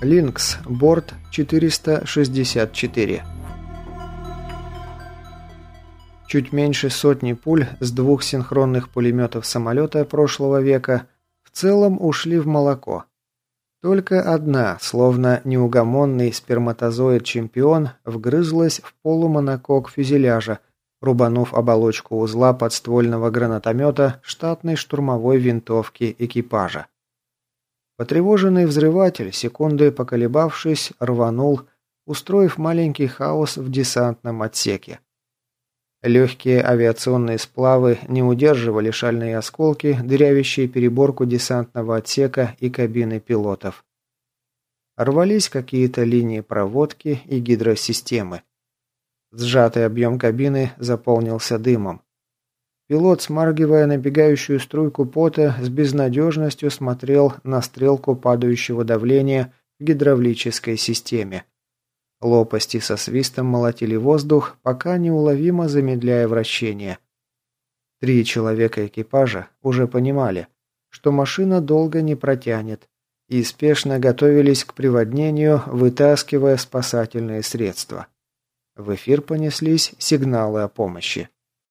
Линкс, борт 464. Чуть меньше сотни пуль с двух синхронных пулеметов самолета прошлого века в целом ушли в молоко. Только одна, словно неугомонный сперматозоид-чемпион, вгрызлась в полумонокок фюзеляжа, рубанув оболочку узла подствольного гранатомета штатной штурмовой винтовки экипажа. Потревоженный взрыватель, секунды поколебавшись, рванул, устроив маленький хаос в десантном отсеке. Легкие авиационные сплавы не удерживали шальные осколки, дырявящие переборку десантного отсека и кабины пилотов. Рвались какие-то линии проводки и гидросистемы. Сжатый объем кабины заполнился дымом. Пилот, смаргивая набегающую струйку пота, с безнадежностью смотрел на стрелку падающего давления в гидравлической системе. Лопасти со свистом молотили воздух, пока неуловимо замедляя вращение. Три человека экипажа уже понимали, что машина долго не протянет, и спешно готовились к приводнению, вытаскивая спасательные средства. В эфир понеслись сигналы о помощи.